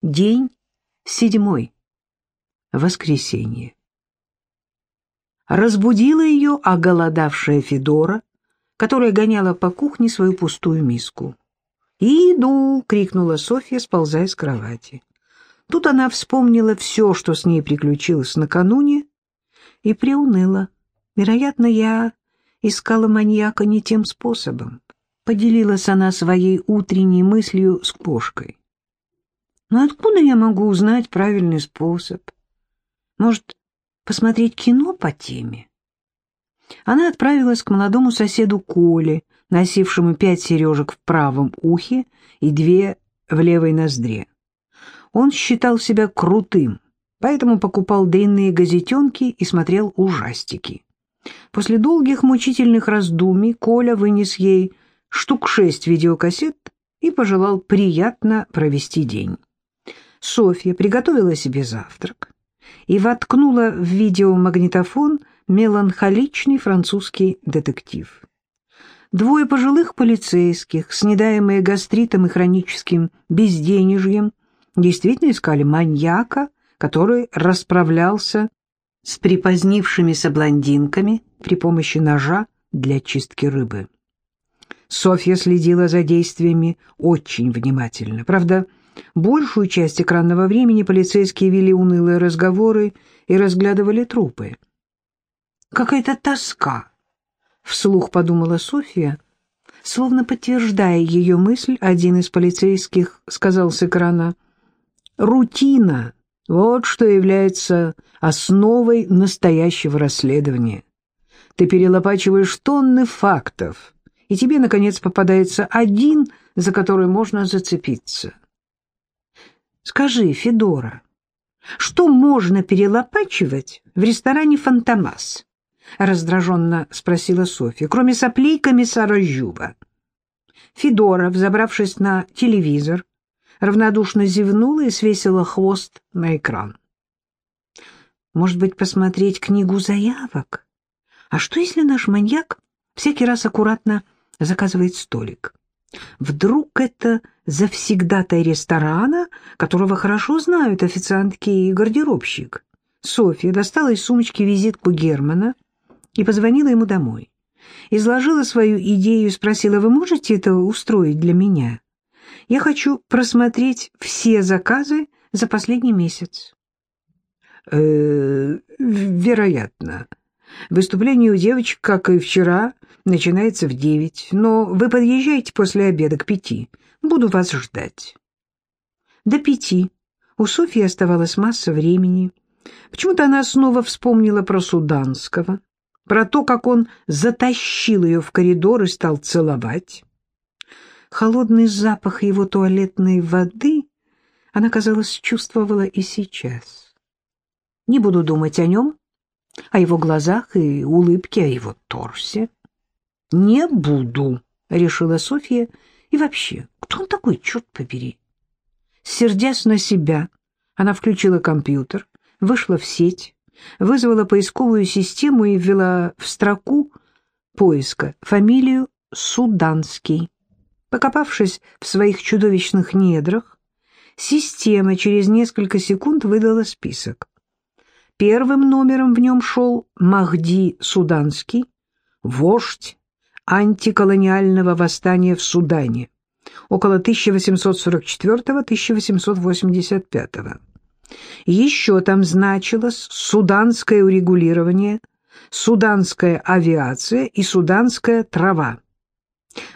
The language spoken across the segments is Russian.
День седьмой. Воскресенье. Разбудила ее оголодавшая Федора, которая гоняла по кухне свою пустую миску. «Иду!» — крикнула Софья, сползая с кровати. Тут она вспомнила все, что с ней приключилось накануне, и приуныла. Вероятно, я искала маньяка не тем способом. Поделилась она своей утренней мыслью с кошкой. Но откуда я могу узнать правильный способ? Может, посмотреть кино по теме? Она отправилась к молодому соседу Коле, носившему пять сережек в правом ухе и две в левой ноздре. Он считал себя крутым, поэтому покупал длинные газетенки и смотрел ужастики. После долгих мучительных раздумий Коля вынес ей штук шесть видеокассет и пожелал приятно провести день. Софья приготовила себе завтрак и воткнула в видеомагнитофон меланхоличный французский детектив. Двое пожилых полицейских, снедаемые гастритом и хроническим безденежьем, действительно искали маньяка, который расправлялся с припозднившимися блондинками при помощи ножа для чистки рыбы. Софья следила за действиями очень внимательно. Правда, Большую часть экранного времени полицейские вели унылые разговоры и разглядывали трупы. «Какая-то тоска», — вслух подумала Софья. Словно подтверждая ее мысль, один из полицейских сказал с экрана, «Рутина — вот что является основой настоящего расследования. Ты перелопачиваешь тонны фактов, и тебе, наконец, попадается один, за который можно зацепиться». Скажи, Федора, что можно перелопачивать в ресторане «Фантомас»? Раздраженно спросила Софья, кроме соплей комиссара Жюба. Федора, взобравшись на телевизор, равнодушно зевнула и свесила хвост на экран. Может быть, посмотреть книгу заявок? А что, если наш маньяк всякий раз аккуратно заказывает столик? Вдруг это завсегдатай ресторана, которого хорошо знают официантки и гардеробщик. Софья достала из сумочки визитку Германа и позвонила ему домой. Изложила свою идею и спросила, вы можете это устроить для меня? Я хочу просмотреть все заказы за последний месяц. Э, вероятно. Выступление у девочек, как и вчера, начинается в девять, но вы подъезжаете после обеда к пяти. Буду вас ждать. До пяти у Софьи оставалась масса времени. Почему-то она снова вспомнила про Суданского, про то, как он затащил ее в коридор и стал целовать. Холодный запах его туалетной воды она, казалось, чувствовала и сейчас. Не буду думать о нем, о его глазах и улыбке, о его торсе. «Не буду», — решила Софья. «И вообще, кто он такой, черт побери?» Сердясь на себя, она включила компьютер, вышла в сеть, вызвала поисковую систему и ввела в строку поиска фамилию Суданский. Покопавшись в своих чудовищных недрах, система через несколько секунд выдала список. Первым номером в нем шел Махди Суданский, вождь антиколониального восстания в Судане около 1844-1885. Еще там значилось суданское урегулирование, суданская авиация и суданская трава.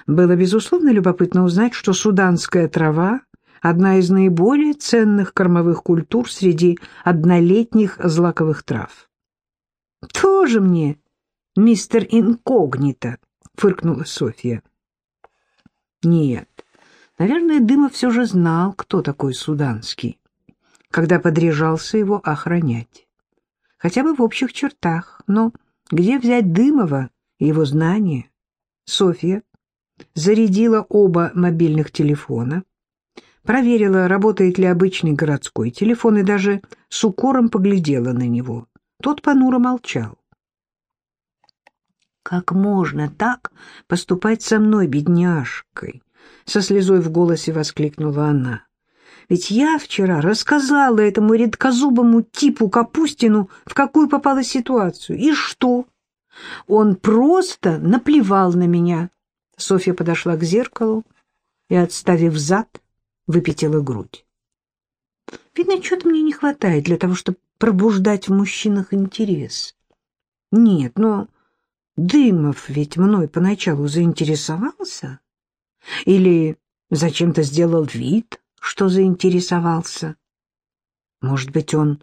Было, безусловно, любопытно узнать, что суданская трава – одна из наиболее ценных кормовых культур среди однолетних злаковых трав. «Тоже мне, мистер Инкогнито!» — фыркнула Софья. Нет, наверное, Дымов все же знал, кто такой Суданский, когда подряжался его охранять. Хотя бы в общих чертах, но где взять Дымова и его знания? Софья зарядила оба мобильных телефона, проверила, работает ли обычный городской телефон, и даже с укором поглядела на него. Тот понуро молчал. Как можно так поступать со мной, бедняжкой? Со слезой в голосе воскликнула она. Ведь я вчера рассказала этому редкозубому типу Капустину, в какую попала ситуацию. И что? Он просто наплевал на меня. Софья подошла к зеркалу и, отставив зад, выпятила грудь. Видно, что-то мне не хватает для того, чтобы пробуждать в мужчинах интерес. Нет, но Дымов ведь мной поначалу заинтересовался. Или зачем-то сделал вид, что заинтересовался. Может быть, он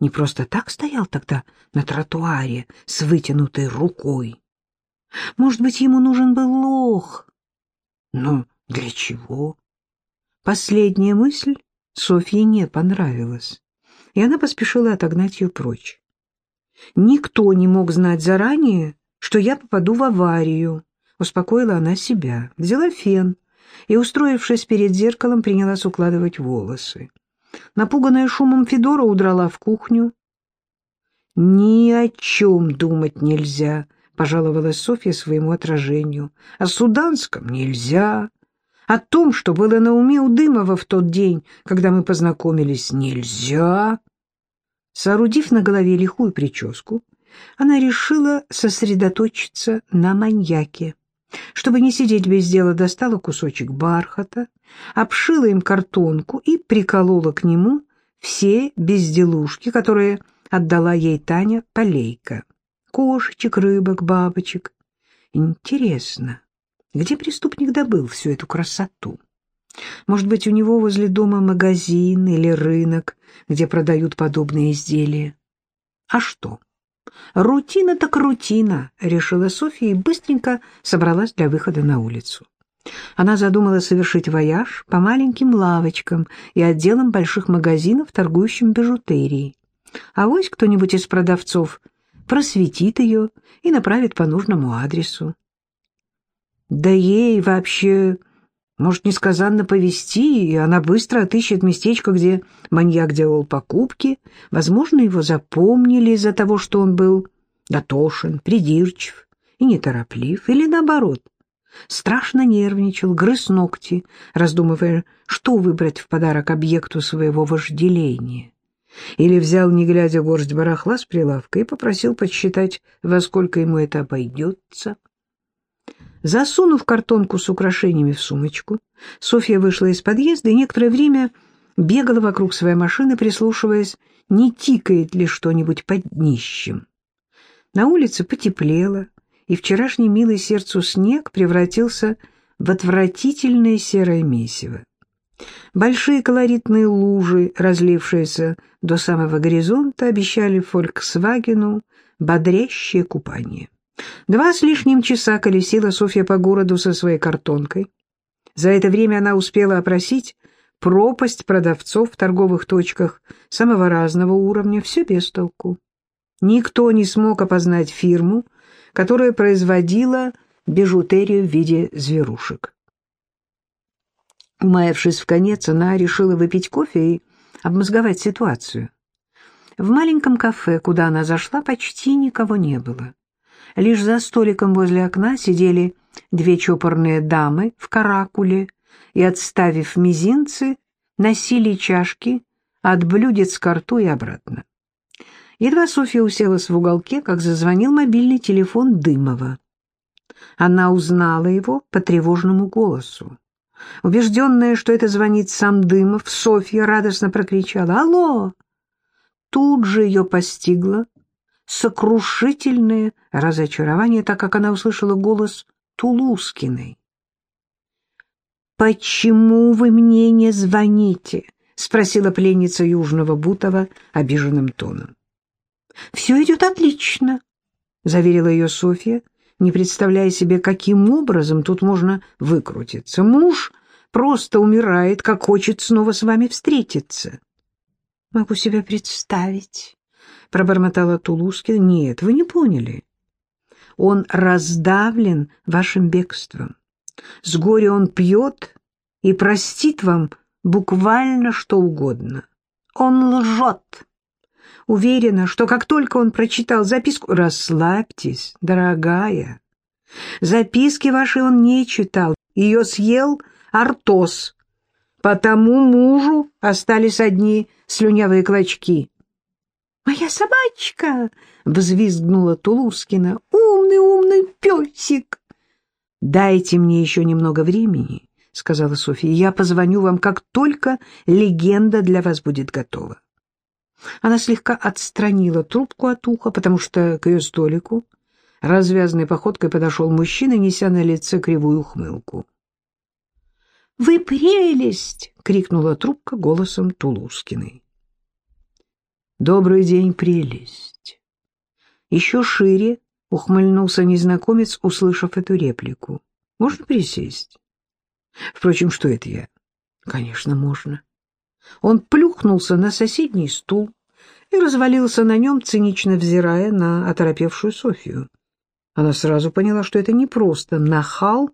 не просто так стоял тогда на тротуаре с вытянутой рукой. Может быть, ему нужен был лох. Но для чего? Последняя мысль Софье не понравилась, и она поспешила отогнать ее прочь. Никто не мог знать заранее, что я попаду в аварию, успокоила она себя, взяла фен и, устроившись перед зеркалом, принялась укладывать волосы. Напуганная шумом Федора удрала в кухню. «Ни о чем думать нельзя», — пожаловалась Софья своему отражению. «О Суданском нельзя. О том, что было на уме у Дымова в тот день, когда мы познакомились, нельзя». Соорудив на голове лихую прическу, она решила сосредоточиться на маньяке. Чтобы не сидеть без дела, достала кусочек бархата, обшила им картонку и приколола к нему все безделушки, которые отдала ей Таня Полейка. Кошечек, рыбок, бабочек. Интересно, где преступник добыл всю эту красоту? Может быть, у него возле дома магазин или рынок, где продают подобные изделия? А что? Рутина так рутина, решила Софья и быстренько собралась для выхода на улицу. Она задумала совершить вояж по маленьким лавочкам и отделам больших магазинов, торгующим бижутерией. А вось кто-нибудь из продавцов просветит ее и направит по нужному адресу. Да ей вообще может несказанно повести, и она быстро отыщет местечко, где маньяк делал покупки. Возможно, его запомнили из-за того, что он был дотошен, придирчив и нетороплив, или наоборот, страшно нервничал, грыз ногти, раздумывая, что выбрать в подарок объекту своего вожделения. Или взял, не глядя, горсть барахла с прилавка и попросил подсчитать, во сколько ему это обойдется. Засунув картонку с украшениями в сумочку, Софья вышла из подъезда и некоторое время бегала вокруг своей машины, прислушиваясь, не тикает ли что-нибудь под днищем. На улице потеплело, и вчерашний милый сердцу снег превратился в отвратительное серое месиво. Большие колоритные лужи, разлившиеся до самого горизонта, обещали «Фольксвагену» бодрящее купание. Два с лишним часа колесила Софья по городу со своей картонкой. За это время она успела опросить пропасть продавцов в торговых точках самого разного уровня, все без толку. Никто не смог опознать фирму, которая производила бижутерию в виде зверушек. Умаявшись в конец, она решила выпить кофе и обмозговать ситуацию. В маленьком кафе, куда она зашла, почти никого не было. Лишь за столиком возле окна сидели две чопорные дамы в каракуле и, отставив мизинцы, носили чашки от блюдец к рту и обратно. Едва Софья уселась в уголке, как зазвонил мобильный телефон Дымова. Она узнала его по тревожному голосу. Убежденная, что это звонит сам Дымов, Софья радостно прокричала «Алло!». Тут же ее постигло сокрушительное разочарование, так как она услышала голос Тулускиной. «Почему вы мне не звоните?» — спросила пленница Южного Бутова обиженным тоном. «Все идет отлично», — заверила ее Софья, не представляя себе, каким образом тут можно выкрутиться. «Муж просто умирает, как хочет снова с вами встретиться». «Могу себе представить», пробормотала Тулускина. «Нет, вы не поняли. Он раздавлен вашим бегством. С горя он пьет и простит вам буквально что угодно. Он лжет. Уверена, что как только он прочитал записку... Расслабьтесь, дорогая. Записки ваши он не читал. Ее съел Артос. Потому мужу остались одни слюнявые клочки. «Моя собачка!» — взвизгнула Тулускина. «Умный, умный песик!» «Дайте мне еще немного времени», — сказала Софья. «Я позвоню вам, как только легенда для вас будет готова». Она слегка отстранила трубку от уха, потому что к ее столику развязной походкой подошел мужчина, неся на лице кривую ухмылку. «Вы прелесть!» — крикнула трубка голосом Тулускиной. «Добрый день, прелесть!» Еще шире ухмыльнулся незнакомец, услышав эту реплику. «Можно присесть?» «Впрочем, что это я?» «Конечно, можно». Он плюхнулся на соседний стул и развалился на нем, цинично взирая на оторопевшую Софию. Она сразу поняла, что это не просто нахал,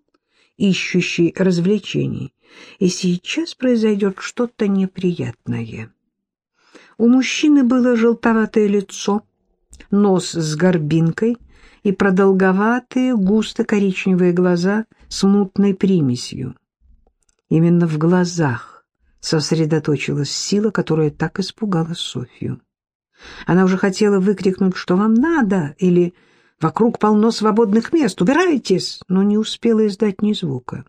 ищущий развлечений, и сейчас произойдет что-то неприятное. У мужчины было желтоватое лицо, нос с горбинкой и продолговатые густо-коричневые глаза с мутной примесью. Именно в глазах сосредоточилась сила, которая так испугала Софью. Она уже хотела выкрикнуть, что вам надо, или «Вокруг полно свободных мест, убирайтесь!» но не успела издать ни звука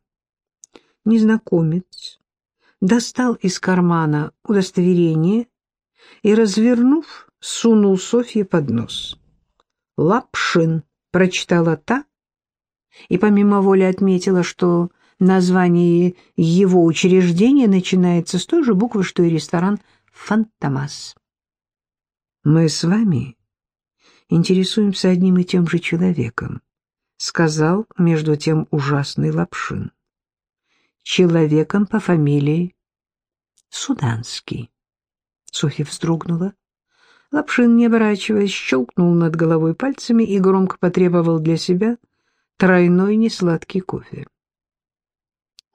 незнакомец достал из кармана удостоверение и, развернув, сунул Софье под нос. «Лапшин», — прочитала та, и помимо воли отметила, что название его учреждения начинается с той же буквы, что и ресторан «Фантомас». «Мы с вами интересуемся одним и тем же человеком», — сказал между тем ужасный Лапшин человеком по фамилии Суданский. Софья вздрогнула. Лапшин, не оборачиваясь, щелкнул над головой пальцами и громко потребовал для себя тройной несладкий кофе.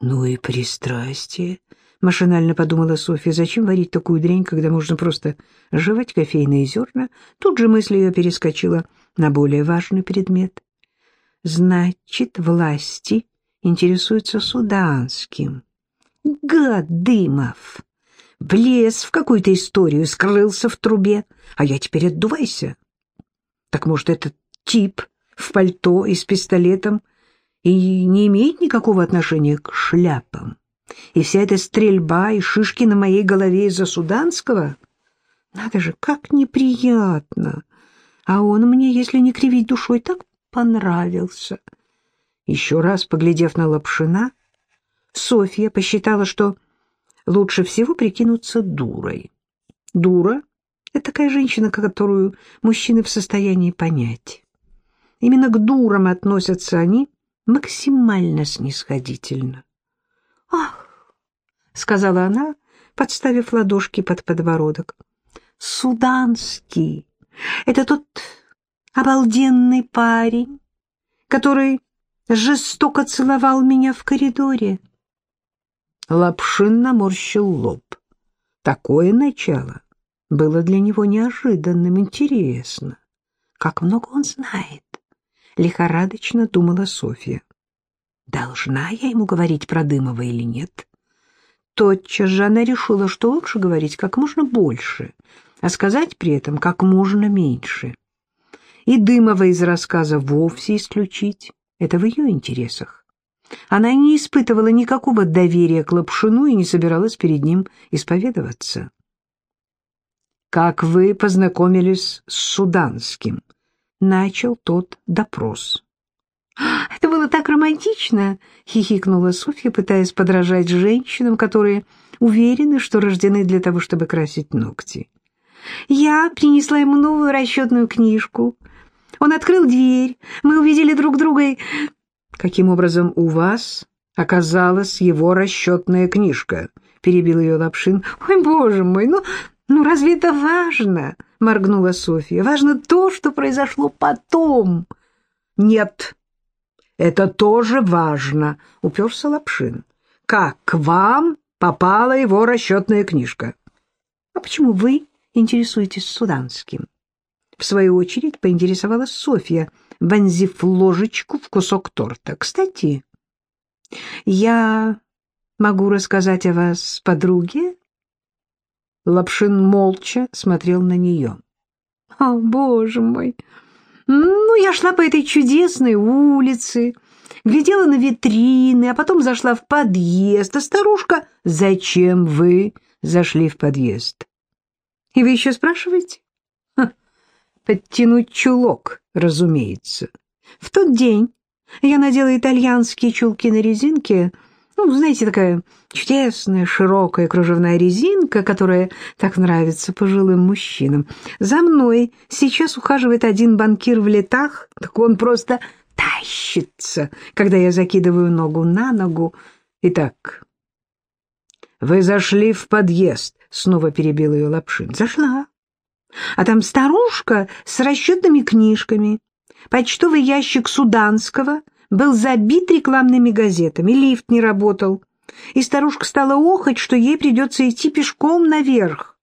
«Ну и пристрастие!» — машинально подумала Софья. «Зачем варить такую дрянь, когда можно просто жевать кофейные зерна?» Тут же мысль ее перескочила на более важный предмет. «Значит, власти интересуется Суданским. Гад Дымов! Влез в какую-то историю, скрылся в трубе, а я теперь отдувайся. Так может, этот тип в пальто и с пистолетом и не имеет никакого отношения к шляпам? И вся эта стрельба и шишки на моей голове из-за Суданского? Надо же, как неприятно! А он мне, если не кривить душой, так понравился. Еще раз поглядев на Лапшина, Софья посчитала, что лучше всего прикинуться дурой. Дура — это такая женщина, которую мужчины в состоянии понять. Именно к дурам относятся они максимально снисходительно. «Ах!» — сказала она, подставив ладошки под подбородок. «Суданский! Это тот обалденный парень, который жестоко целовал меня в коридоре. Лапшин наморщил лоб. Такое начало было для него неожиданным, интересно. Как много он знает, лихорадочно думала Софья. Должна я ему говорить про Дымова или нет? Тотчас же она решила, что лучше говорить как можно больше, а сказать при этом как можно меньше. И Дымова из рассказа вовсе исключить. Это в ее интересах. Она не испытывала никакого доверия к Лапшину и не собиралась перед ним исповедоваться. «Как вы познакомились с Суданским?» — начал тот допрос. «Это было так романтично!» — хихикнула Софья, пытаясь подражать женщинам, которые уверены, что рождены для того, чтобы красить ногти. «Я принесла ему новую расчетную книжку, он открыл дверь, мы увидели друг друга и... Каким образом у вас оказалась его расчетная книжка? Перебил ее Лапшин. Ой, боже мой, ну, ну разве это важно? Моргнула Софья. Важно то, что произошло потом. Нет, это тоже важно, уперся Лапшин. Как к вам попала его расчетная книжка? А почему вы интересуетесь Суданским? В свою очередь поинтересовалась Софья, вонзив ложечку в кусок торта. «Кстати, я могу рассказать о вас подруге?» Лапшин молча смотрел на нее. «О, боже мой! Ну, я шла по этой чудесной улице, глядела на витрины, а потом зашла в подъезд, а старушка... Зачем вы зашли в подъезд? И вы еще спрашиваете? Подтянуть чулок, разумеется. В тот день я надела итальянские чулки на резинке, ну, знаете, такая чудесная, широкая кружевная резинка, которая так нравится пожилым мужчинам. За мной сейчас ухаживает один банкир в летах, так он просто тащится, когда я закидываю ногу на ногу. Итак, вы зашли в подъезд, снова перебил ее Лапшин. Зашла. А там старушка с расчетными книжками. Почтовый ящик Суданского был забит рекламными газетами, лифт не работал. И старушка стала охать, что ей придется идти пешком наверх.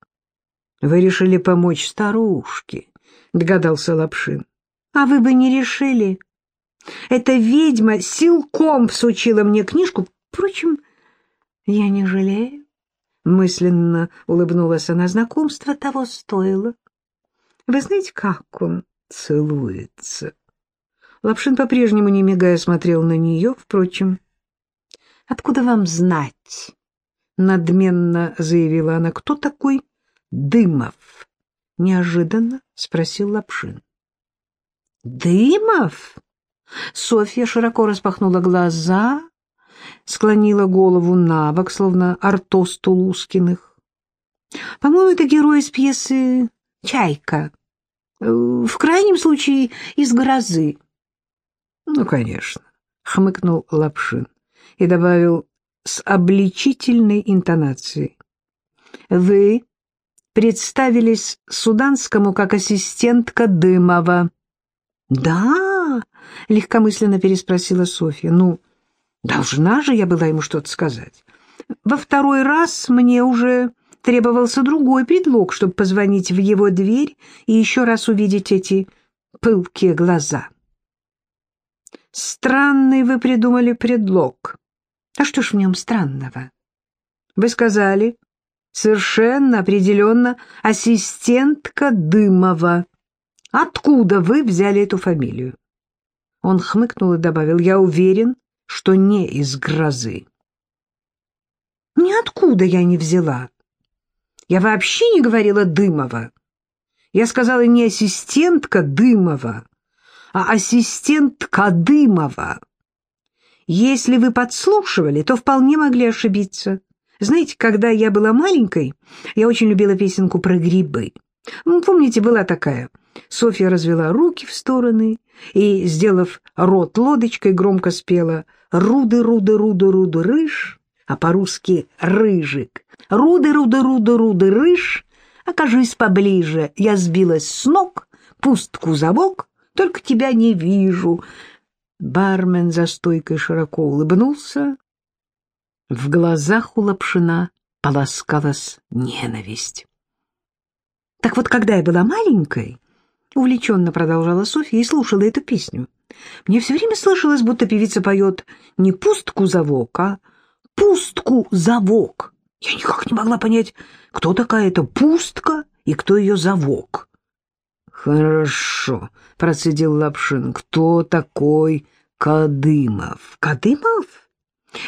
«Вы решили помочь старушке», — догадался Лапшин. «А вы бы не решили?» Эта ведьма силком всучила мне книжку. Впрочем, я не жалею. Мысленно улыбнулась она. Знакомство того стоило. Вы знаете, как он целуется? Лапшин по-прежнему, не мигая, смотрел на нее. Впрочем, откуда вам знать? Надменно заявила она. Кто такой Дымов? Неожиданно спросил Лапшин. Дымов? Софья широко распахнула глаза, склонила голову на бок, словно Артос Тулускиных. По-моему, это герой из пьесы «Чайка». В крайнем случае, из грозы. Ну, конечно, хмыкнул Лапшин и добавил с обличительной интонацией. Вы представились Суданскому как ассистентка Дымова. Да, — легкомысленно переспросила Софья. «Ну, должна же я была ему что-то сказать. Во второй раз мне уже требовался другой предлог, чтобы позвонить в его дверь и еще раз увидеть эти пылкие глаза». «Странный вы придумали предлог. А что ж в нем странного? Вы сказали, совершенно определенно, ассистентка Дымова. Откуда вы взяли эту фамилию?» Он хмыкнул и добавил, «Я уверен, что не из грозы». «Ниоткуда я не взяла. Я вообще не говорила Дымова. Я сказала не ассистентка Дымова, а ассистентка Дымова. Если вы подслушивали, то вполне могли ошибиться. Знаете, когда я была маленькой, я очень любила песенку про грибы. Помните, была такая — Софья развела руки в стороны и, сделав рот лодочкой, громко спела «Руды, руды, руды, руды, рыж», а по-русски «рыжик». «Руды, руды, руды, руды, рыж», окажись поближе, я сбилась с ног, пуст кузовок, только тебя не вижу. Бармен за стойкой широко улыбнулся. В глазах у Лапшина полоскалась ненависть. Так вот, когда я была маленькой, Увлеченно продолжала Софья и слушала эту песню. Мне все время слышалось, будто певица поет не пустку-завок, а пустку-завок. Я никак не могла понять, кто такая эта пустка и кто ее завок. «Хорошо», — процедил Лапшин, — «кто такой Кадымов?» «Кадымов?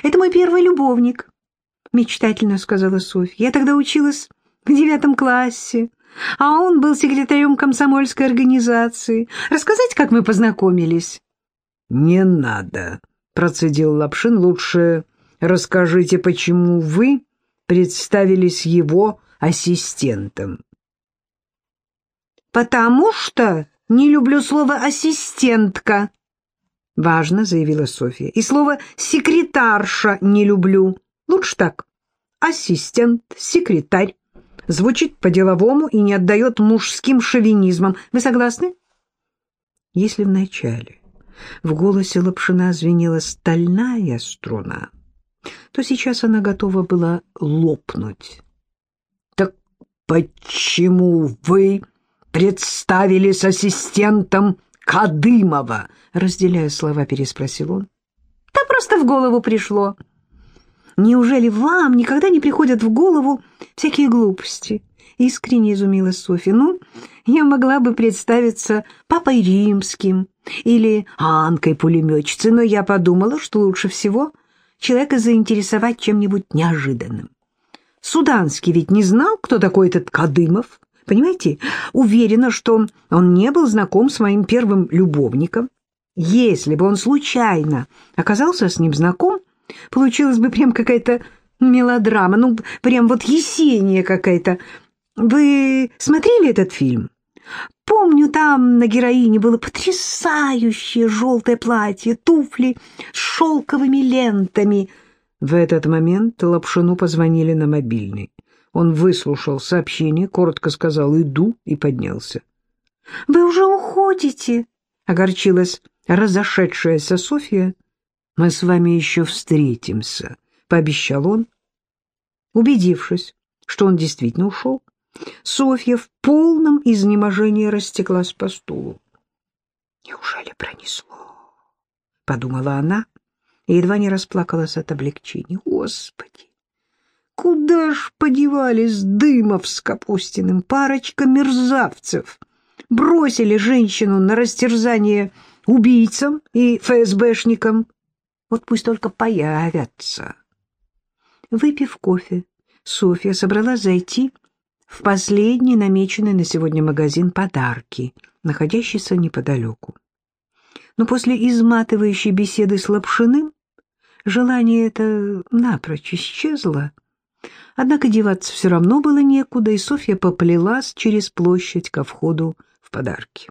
Это мой первый любовник», — мечтательно сказала Софья. «Я тогда училась в девятом классе а он был секретарем комсомольской организации. Рассказать, как мы познакомились?» «Не надо», — процедил Лапшин. «Лучше расскажите, почему вы представились его ассистентом». «Потому что не люблю слово «ассистентка», — важно заявила Софья. «И слово «секретарша» не люблю. Лучше так. Ассистент, секретарь звучит по-деловому и не отдает мужским шовинизмам. Вы согласны? Если вначале в голосе Лапшина звенела стальная струна, то сейчас она готова была лопнуть. «Так почему вы представились ассистентом Кадымова?» Разделяя слова, переспросил он. «Да просто в голову пришло. неужели вам никогда не приходят в голову всякие глупости?» Искренне изумилась Софья. «Ну, я могла бы представиться папой римским или Анкой-пулеметчицей, но я подумала, что лучше всего человека заинтересовать чем-нибудь неожиданным. Суданский ведь не знал, кто такой этот Кадымов, понимаете? Уверена, что он не был знаком с моим первым любовником. Если бы он случайно оказался с ним знаком, получилась бы прям какая-то мелодрама, ну, прям вот Есения какая-то. Вы смотрели этот фильм? Помню, там на героине было потрясающее желтое платье, туфли с шелковыми лентами. В этот момент Лапшину позвонили на мобильный. Он выслушал сообщение, коротко сказал «иду» и поднялся. «Вы уже уходите?» — огорчилась разошедшаяся Софья. «Мы с вами еще встретимся», — пообещал он. Убедившись, что он действительно ушел, Софья в полном изнеможении растеклась по стулу. «Неужели пронесло?» — подумала она и едва не расплакалась от облегчения. «Господи! Куда ж подевались Дымов с Капустиным, парочка мерзавцев? Бросили женщину на растерзание убийцам и ФСБшникам. Вот пусть только появятся». Выпив кофе, Софья собралась зайти в последний намеченный на сегодня магазин подарки, находящийся неподалеку. Но после изматывающей беседы с Лапшиным желание это напрочь исчезло. Однако деваться все равно было некуда, и Софья поплелась через площадь ко входу в подарки.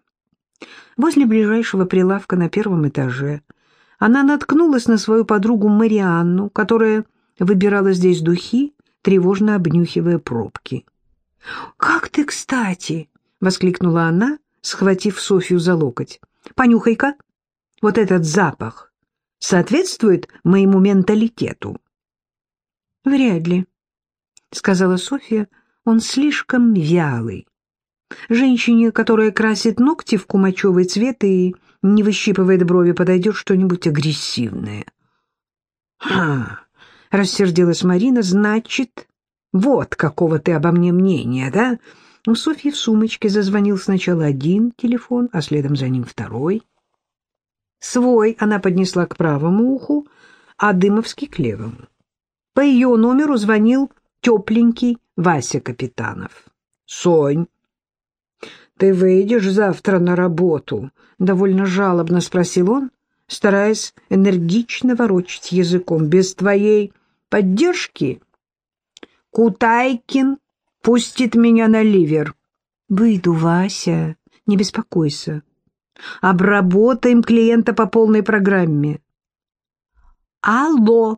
Возле ближайшего прилавка на первом этаже она наткнулась на свою подругу Марианну, которая выбирала здесь духи, тревожно обнюхивая пробки. «Как ты кстати!» — воскликнула она, схватив Софью за локоть. «Понюхай-ка, вот этот запах соответствует моему менталитету?» «Вряд ли», — сказала Софья, — «он слишком вялый. Женщине, которая красит ногти в кумачевый цвет и не выщипывает брови, подойдет что-нибудь агрессивное». «Ха!» — рассердилась Марина, — «значит, вот какого ты обо мне мнения, да? У Софьи в сумочке зазвонил сначала один телефон, а следом за ним второй. Свой она поднесла к правому уху, а Дымовский к левому. По ее номеру звонил тепленький Вася Капитанов. «Сонь, ты выйдешь завтра на работу?» — довольно жалобно спросил он, стараясь энергично ворочать языком. «Без твоей поддержки...» Кутайкин пустит меня на ливер. Выйду, Вася, не беспокойся. Обработаем клиента по полной программе. Алло,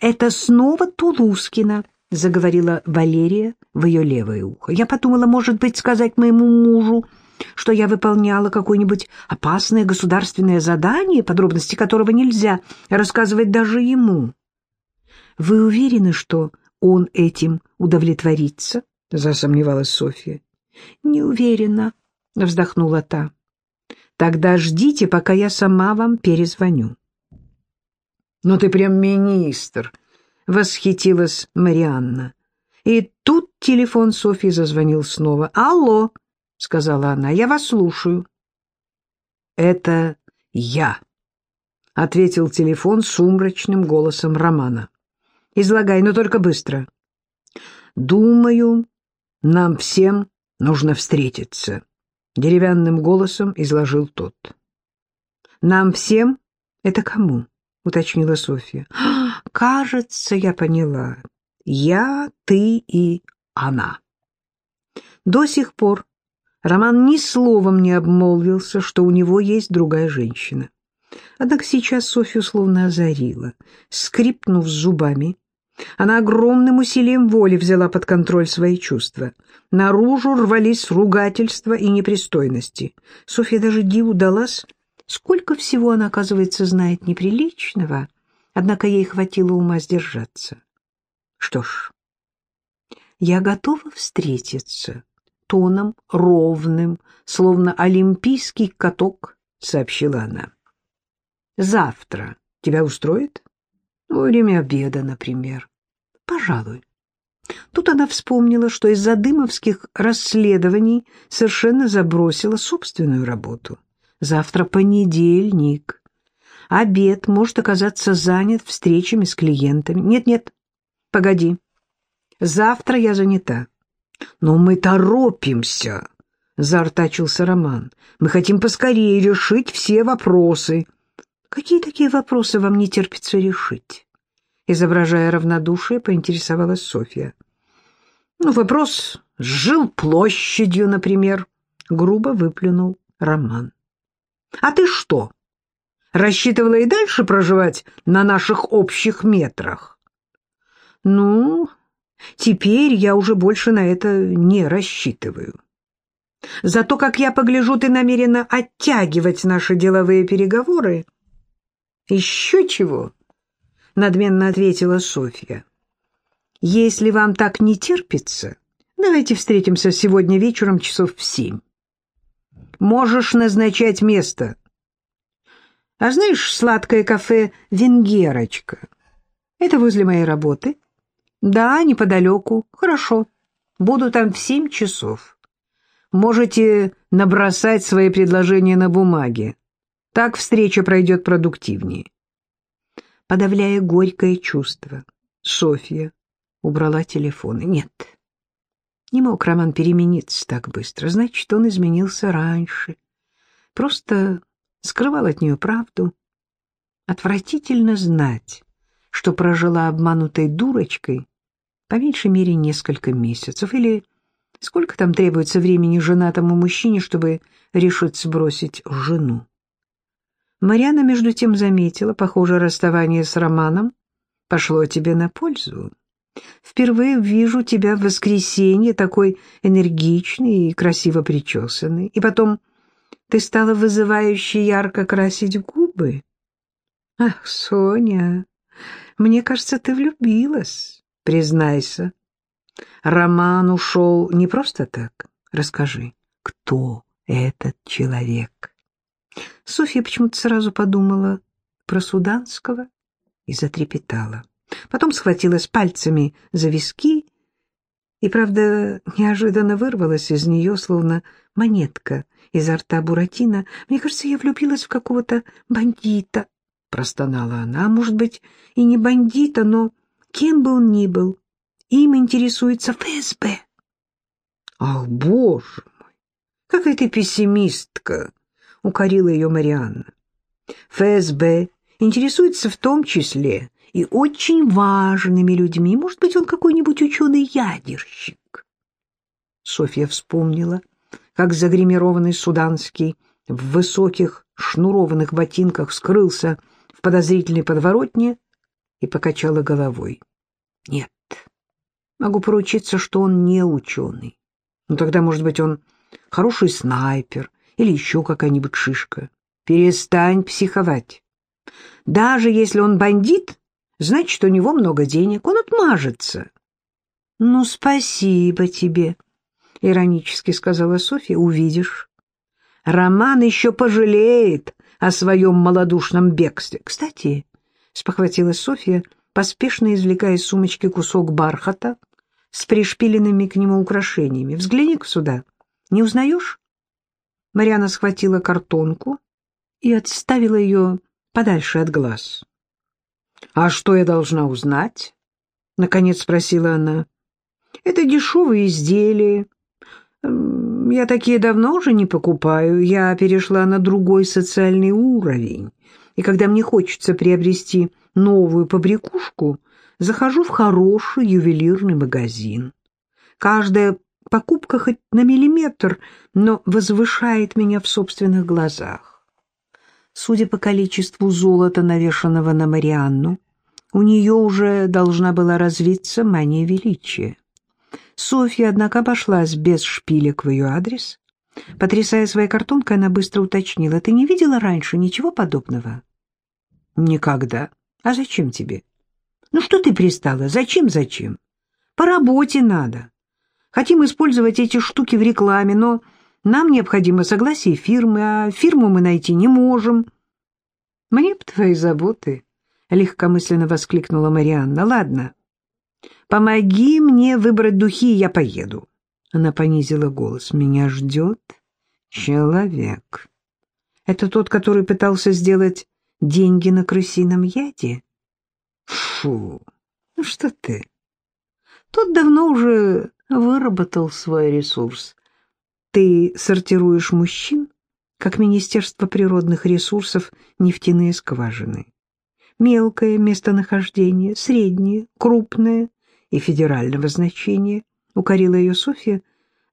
это снова Тулускина, заговорила Валерия в ее левое ухо. Я подумала, может быть, сказать моему мужу, что я выполняла какое-нибудь опасное государственное задание, подробности которого нельзя рассказывать даже ему. Вы уверены, что он этим удовлетворится? — засомневалась Софья. — Не уверена, — вздохнула та. — Тогда ждите, пока я сама вам перезвоню. — Ну ты прям министр, — восхитилась Марианна. И тут телефон Софьи зазвонил снова. «Алло!» — сказала она. «Я вас слушаю». «Это я», — ответил телефон сумрачным голосом Романа. Излагай, но только быстро. Думаю, нам всем нужно встретиться, деревянным голосом изложил тот. Нам всем? Это кому? уточнила Софья. Кажется, я поняла. Я, ты и она. До сих пор Роман ни словом не обмолвился, что у него есть другая женщина. Однако сейчас Софью словно озарила. Скрипнув зубами, она огромным усилием воли взяла под контроль свои чувства. Наружу рвались ругательства и непристойности. Софья даже диву далась, сколько всего она, оказывается, знает неприличного, однако ей хватило ума сдержаться. Что ж, я готова встретиться, тоном ровным, словно олимпийский каток, сообщила она. Завтра тебя устроит? Во время обеда, например. Пожалуй. Тут она вспомнила, что из-за дымовских расследований совершенно забросила собственную работу. Завтра понедельник. Обед может оказаться занят встречами с клиентами. Нет-нет, погоди. Завтра я занята. Но мы торопимся, заортачился Роман. Мы хотим поскорее решить все вопросы. Какие такие вопросы вам не терпится решить? Изображая равнодушие, поинтересовалась Софья. Ну, вопрос с жилплощадью, например, грубо выплюнул Роман. А ты что, рассчитывала и дальше проживать на наших общих метрах? Ну, теперь я уже больше на это не рассчитываю. Зато, как я погляжу, ты намерена оттягивать наши деловые переговоры. Еще чего? Надменно ответила Софья. Если вам так не терпится, давайте встретимся сегодня вечером часов в семь. Можешь назначать место. А знаешь, сладкое кафе «Венгерочка»? Это возле моей работы. Да, неподалеку. Хорошо. Буду там в семь часов. Можете набросать свои предложения на бумаге. Так встреча пройдет продуктивнее. Подавляя горькое чувство, Софья убрала телефон. Нет, не мог Роман перемениться так быстро. Значит, он изменился раньше. Просто скрывал от нее правду. Отвратительно знать, что прожила обманутой дурочкой по меньшей мере несколько месяцев. Или сколько там требуется времени женатому мужчине, чтобы решить сбросить жену. Марьяна, между тем, заметила, похоже, расставание с Романом пошло тебе на пользу. Впервые вижу тебя в воскресенье, такой энергичный и красиво причесанный. И потом ты стала вызывающе ярко красить губы. Ах, Соня, мне кажется, ты влюбилась, признайся. Роман ушел не просто так. Расскажи, кто этот человек? Софья почему-то сразу подумала про Суданского и затрепетала. Потом схватилась пальцами за виски и, правда, неожиданно вырвалась из нее, словно монетка изо рта Буратино. «Мне кажется, я влюбилась в какого-то бандита», — простонала она. «А может быть, и не бандита, но кем бы он ни был, им интересуется ФСБ». «Ах, боже мой, какая ты пессимистка!» — укорила ее Марианна. «ФСБ интересуется в том числе и очень важными людьми. Может быть, он какой-нибудь ученый-ядерщик. Софья вспомнила, как загримированный суданский в высоких шнурованных ботинках скрылся в подозрительной подворотне и покачала головой. Нет, могу поручиться, что он не ученый. Ну тогда, может быть, он хороший снайпер или еще какая-нибудь шишка. Перестань психовать. Даже если он бандит, Значит, у него много денег, он отмажется. — Ну, спасибо тебе, — иронически сказала Софья, — увидишь. Роман еще пожалеет о своем малодушном бегстве. Кстати, — спохватилась Софья, поспешно извлекая из сумочки кусок бархата с пришпиленными к нему украшениями. — Взгляни-ка сюда. Не узнаешь? Марьяна схватила картонку и отставила ее подальше от глаз. «А что я должна узнать?» — наконец спросила она. «Это дешевые изделия. Я такие давно уже не покупаю. Я перешла на другой социальный уровень. И когда мне хочется приобрести новую побрякушку, захожу в хороший ювелирный магазин. Каждая покупка хоть на миллиметр, но возвышает меня в собственных глазах. Судя по количеству золота, навешанного на Марианну, у нее уже должна была развиться мания величия. Софья, однако, обошлась без шпилек в ее адрес. Потрясая своей картонкой, она быстро уточнила. «Ты не видела раньше ничего подобного?» «Никогда. А зачем тебе?» «Ну что ты пристала? Зачем, зачем? По работе надо. Хотим использовать эти штуки в рекламе, но нам необходимо согласие фирмы, а фирму мы найти не можем. Мне б твои заботы, — легкомысленно воскликнула Марианна. «Ладно, помоги мне выбрать духи, и я поеду». Она понизила голос. «Меня ждет человек. Это тот, который пытался сделать деньги на крысином яде?» «Фу, ну что ты? Тот давно уже выработал свой ресурс. Ты сортируешь мужчин, как Министерство природных ресурсов нефтяные скважины. Мелкое местонахождение, среднее, крупное и федерального значения, укорила ее Софья,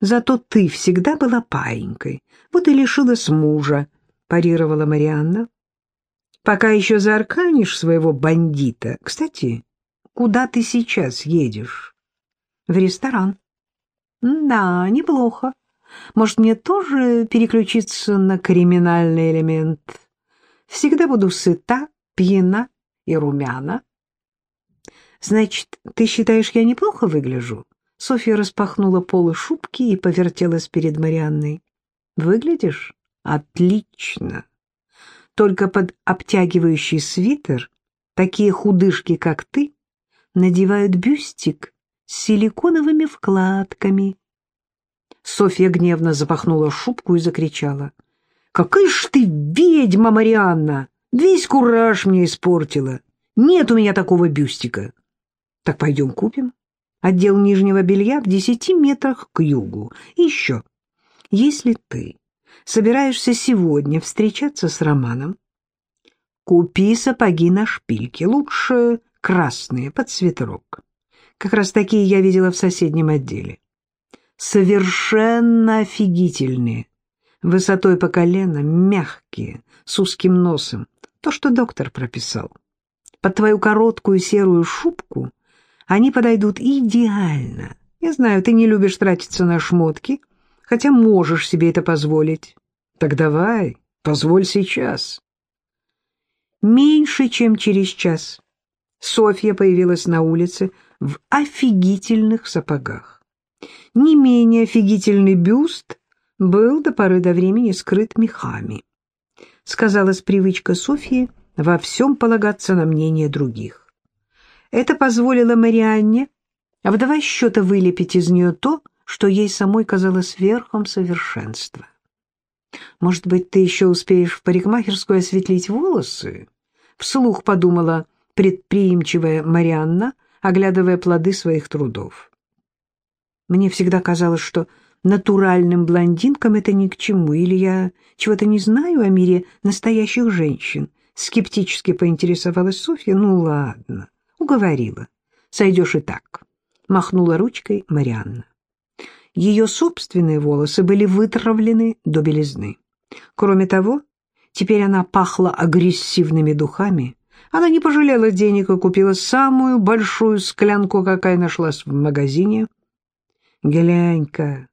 зато ты всегда была паинькой, вот и лишилась мужа, парировала Марианна. Пока еще заарканишь своего бандита. Кстати, куда ты сейчас едешь? В ресторан. Да, неплохо. Может, мне тоже переключиться на криминальный элемент? Всегда буду сыта, пьяна и румяна. Значит, ты считаешь, я неплохо выгляжу? Софья распахнула полы шубки и повертелась перед Марианной. Выглядишь отлично. Только под обтягивающий свитер такие худышки, как ты, надевают бюстик с силиконовыми вкладками Софья гневно запахнула шубку и закричала. «Какая ж ты ведьма, Марианна! Весь кураж мне испортила. Нет у меня такого бюстика. Так пойдем купим. Отдел нижнего белья в десяти метрах к югу. Еще, если ты собираешься сегодня встречаться с Романом, купи сапоги на шпильке, лучше красные, под свитерок. Как раз такие я видела в соседнем отделе совершенно офигительные, высотой по колено, мягкие, с узким носом, то, что доктор прописал. Под твою короткую серую шубку они подойдут идеально. Я знаю, ты не любишь тратиться на шмотки, хотя можешь себе это позволить. Так давай, позволь сейчас. Меньше чем через час Софья появилась на улице в офигительных сапогах не менее офигительный бюст был до поры до времени скрыт мехами. Сказалась привычка Софьи во всем полагаться на мнение других. Это позволило Марианне, в два счета вылепить из нее то, что ей самой казалось верхом совершенства. «Может быть, ты еще успеешь в парикмахерскую осветлить волосы?» — вслух подумала предприимчивая Марианна, оглядывая плоды своих трудов. Мне всегда казалось, что натуральным блондинкам это ни к чему, или я чего-то не знаю о мире настоящих женщин. Скептически поинтересовалась Софья. Ну ладно, уговорила. Сойдешь и так. Махнула ручкой Марианна. Ее собственные волосы были вытравлены до белизны. Кроме того, теперь она пахла агрессивными духами. Она не пожалела денег и купила самую большую склянку, какая нашлась в магазине — «Глянь-ка,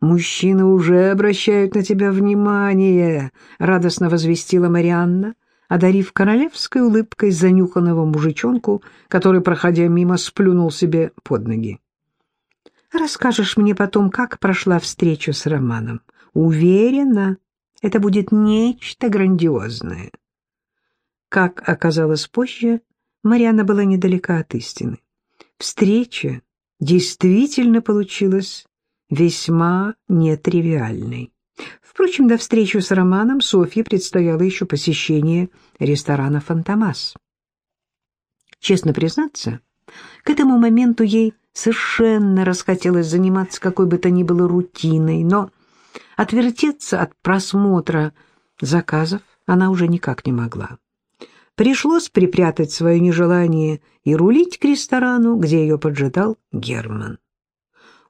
мужчины уже обращают на тебя внимание», — радостно возвестила Марианна, одарив королевской улыбкой занюханного мужичонку, который, проходя мимо, сплюнул себе под ноги. «Расскажешь мне потом, как прошла встреча с Романом. Уверена, это будет нечто грандиозное». Как оказалось позже, Марианна была недалека от истины. Встреча действительно получилась весьма нетривиальной. Впрочем, до встречи с Романом Софье предстояло еще посещение ресторана «Фантомас». Честно признаться, к этому моменту ей совершенно расхотелось заниматься какой бы то ни было рутиной, но отвертеться от просмотра заказов она уже никак не могла. Пришлось припрятать свое нежелание и рулить к ресторану, где ее поджидал Герман.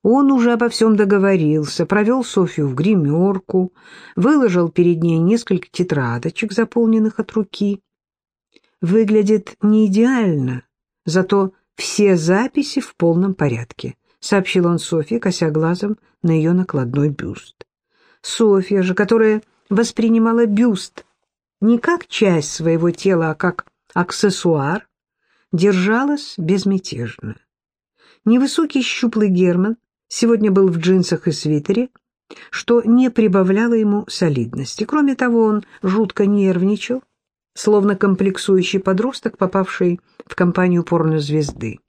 Он уже обо всем договорился, провел Софью в гримерку, выложил перед ней несколько тетрадочек, заполненных от руки. «Выглядит не идеально, зато все записи в полном порядке», — сообщил он Софье, кося глазом на ее накладной бюст. Софья же, которая воспринимала бюст не как часть своего тела, а как аксессуар, держалась безмятежно. Невысокий щуплый Герман сегодня был в джинсах и свитере, что не прибавляло ему солидности. Кроме того, он жутко нервничал, словно комплексующий подросток, попавший в компанию порнозвезды.